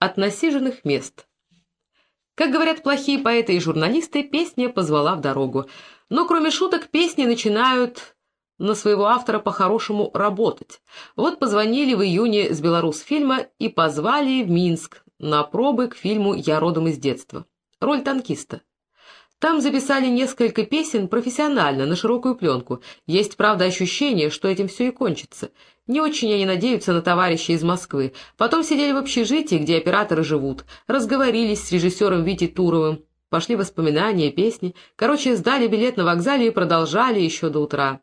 От насиженных мест. Как говорят плохие поэты и журналисты, песня позвала в дорогу. Но кроме шуток, песни начинают на своего автора по-хорошему работать. Вот позвонили в июне с Беларусьфильма и позвали в Минск на пробы к фильму «Я родом из детства». Роль танкиста. Там записали несколько песен профессионально, на широкую пленку. Есть, правда, ощущение, что этим все и кончится. Не очень они надеются на товарищей из Москвы. Потом сидели в общежитии, где операторы живут, разговорились с режиссером Витей Туровым. Пошли воспоминания, песни. Короче, сдали билет на вокзале и продолжали еще до утра.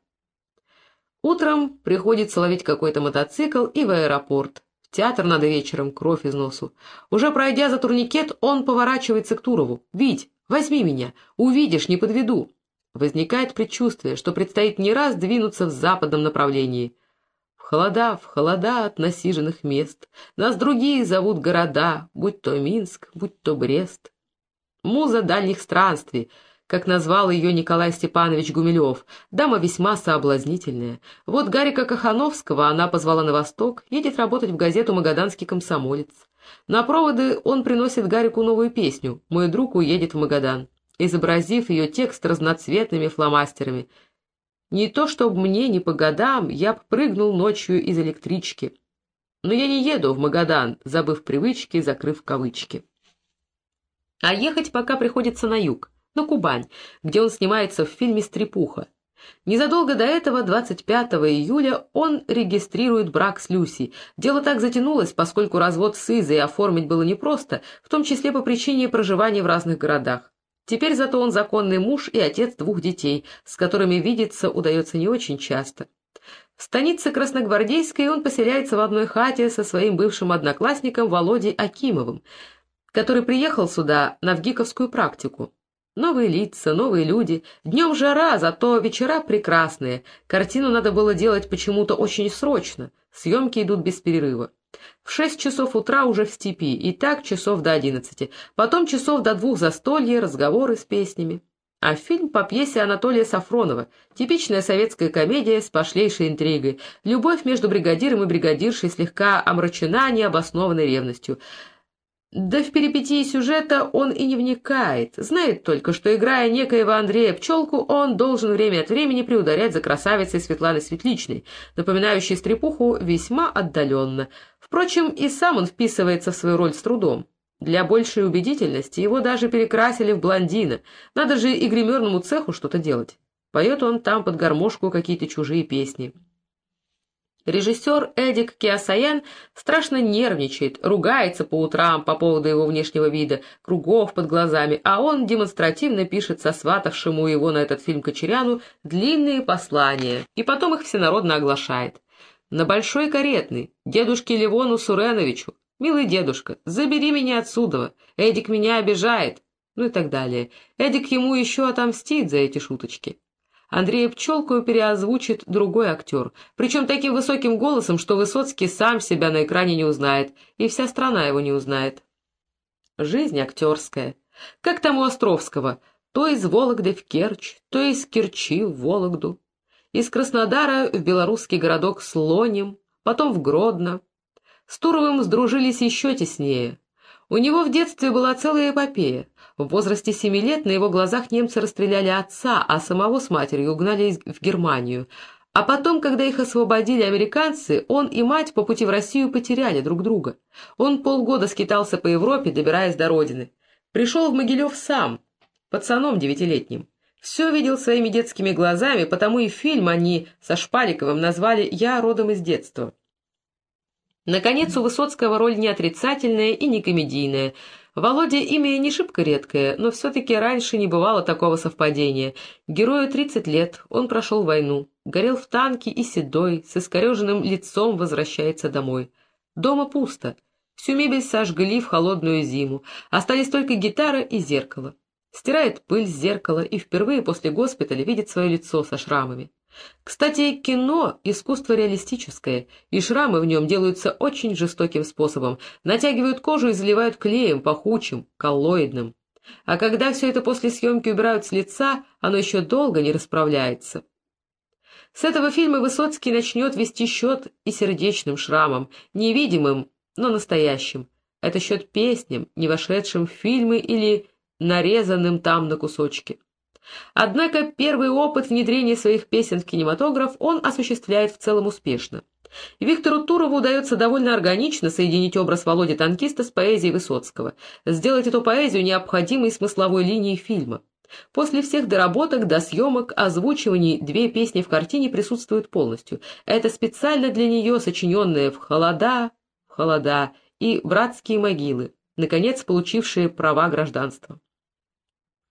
Утром приходится ловить какой-то мотоцикл и в аэропорт. В театр надо вечером, кровь из носу. Уже пройдя за турникет, он поворачивается к Турову. «Вить, Возьми меня, увидишь, не подведу. Возникает предчувствие, что предстоит не раз двинуться в западном направлении. Холода, в холода от насиженных мест. Нас другие зовут города, будь то Минск, будь то Брест. Муза дальних странствий, как назвал ее Николай Степанович Гумилев, дама весьма соблазнительная. Вот Гарика Кахановского она позвала на восток, едет работать в газету «Магаданский комсомолец». На проводы он приносит Гарику новую песню «Мой друг уедет в Магадан», изобразив ее текст разноцветными фломастерами. «Не то, чтобы мне не по годам, я б прыгнул ночью из электрички. Но я не еду в Магадан, забыв привычки, закрыв кавычки». А ехать пока приходится на юг, на Кубань, где он снимается в фильме «Стрепуха». Незадолго до этого, 25 июля, он регистрирует брак с Люси. Дело так затянулось, поскольку развод с Изой оформить было непросто, в том числе по причине проживания в разных городах. Теперь зато он законный муж и отец двух детей, с которыми видеться удается не очень часто. В станице Красногвардейской он поселяется в одной хате со своим бывшим одноклассником Володей Акимовым, который приехал сюда на вгиковскую практику. Новые лица, новые люди. Днем жара, зато вечера прекрасные. Картину надо было делать почему-то очень срочно. Съемки идут без перерыва. В шесть часов утра уже в степи, и так часов до одиннадцати. Потом часов до двух застолья, разговоры с песнями. А фильм по пьесе Анатолия Сафронова. Типичная советская комедия с пошлейшей интригой. Любовь между бригадиром и бригадиршей слегка омрачена необоснованной ревностью. Да в перипетии сюжета он и не вникает, знает только, что, играя некоего Андрея Пчелку, он должен время от времени приударять за красавицей Светланой Светличной, напоминающей стрепуху весьма отдаленно. Впрочем, и сам он вписывается в свою роль с трудом. Для большей убедительности его даже перекрасили в блондина. Надо же и гримерному цеху что-то делать. Поет он там под гармошку какие-то чужие песни. Режиссер Эдик Киасаян страшно нервничает, ругается по утрам по поводу его внешнего вида, кругов под глазами, а он демонстративно пишет сосватавшему его на этот фильм Кочеряну длинные послания, и потом их всенародно оглашает. На Большой Каретный, дедушке Левону Суреновичу, «Милый дедушка, забери меня отсюда, Эдик меня обижает», ну и так далее. Эдик ему еще отомстит за эти шуточки. Андрея Пчелку переозвучит другой актер, причем таким высоким голосом, что Высоцкий сам себя на экране не узнает, и вся страна его не узнает. Жизнь актерская. Как там у Островского, то из Вологды в Керчь, то из Керчи в Вологду. Из Краснодара в белорусский городок Слоним, потом в Гродно. С Туровым сдружились еще теснее. У него в детстве была целая эпопея. В возрасте семи лет на его глазах немцы расстреляли отца, а самого с матерью угнали в Германию. А потом, когда их освободили американцы, он и мать по пути в Россию потеряли друг друга. Он полгода скитался по Европе, добираясь до родины. Пришел в Могилев сам, пацаном девятилетним. Все видел своими детскими глазами, потому и фильм они со Шпаликовым назвали «Я родом из детства». Наконец, у Высоцкого роль не отрицательная и не комедийная. Володя имя не шибко редкое, но все-таки раньше не бывало такого совпадения. Герою 30 лет, он прошел войну, горел в танке и седой, с искореженным лицом возвращается домой. Дома пусто. Всю мебель сожгли в холодную зиму. Остались только гитара и зеркало. Стирает пыль с зеркала и впервые после госпиталя видит свое лицо со шрамами. Кстати, кино — искусство реалистическое, и шрамы в нем делаются очень жестоким способом, натягивают кожу и заливают клеем, пахучим, коллоидным. А когда все это после съемки убирают с лица, оно еще долго не расправляется. С этого фильма Высоцкий начнет вести счет и сердечным шрамом, невидимым, но настоящим. Это счет песням, не вошедшим в фильмы или нарезанным там на кусочки. Однако первый опыт внедрения своих песен в кинематограф он осуществляет в целом успешно. Виктору Турову удается довольно органично соединить образ Володи Танкиста с поэзией Высоцкого, сделать эту поэзию необходимой смысловой линией фильма. После всех доработок до съемок, озвучиваний две песни в картине присутствуют полностью. Это специально для нее сочиненные в холода, в холода и братские могилы, наконец получившие права гражданства.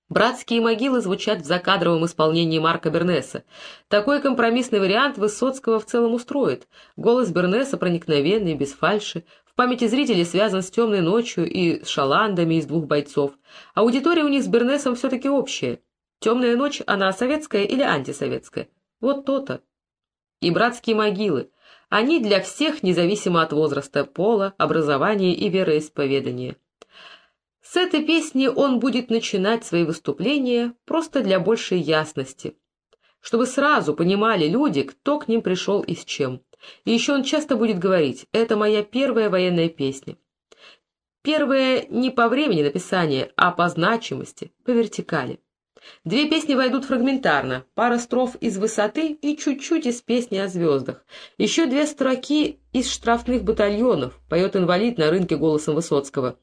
Братские могилы звучат в закадровом исполнении Марка Бернеса. Такой компромиссный вариант Высоцкого в целом устроит. Голос Бернеса проникновенный, без фальши. В памяти зрителей связан с «Темной ночью» и с шаландами из двух бойцов. Аудитория у них с Бернесом все-таки общая. «Темная ночь» она советская или антисоветская? Вот то-то. И братские могилы. Они для всех, независимо от возраста, пола, образования и вероисповедания. С этой песни он будет начинать свои выступления просто для большей ясности, чтобы сразу понимали люди, кто к ним пришел и с чем. И еще он часто будет говорить «это моя первая военная песня». Первая не по времени написания, а по значимости, по вертикали. Две песни войдут фрагментарно, пара строф из высоты и чуть-чуть из песни о звездах. Еще две строки из штрафных батальонов, поет инвалид на рынке голосом Высоцкого.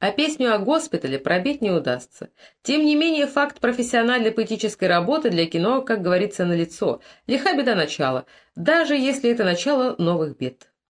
А песню о госпитале пробить не удастся. Тем не менее, факт профессиональной поэтической работы для кино, как говорится, налицо. Лиха беда начала, даже если это начало новых бед.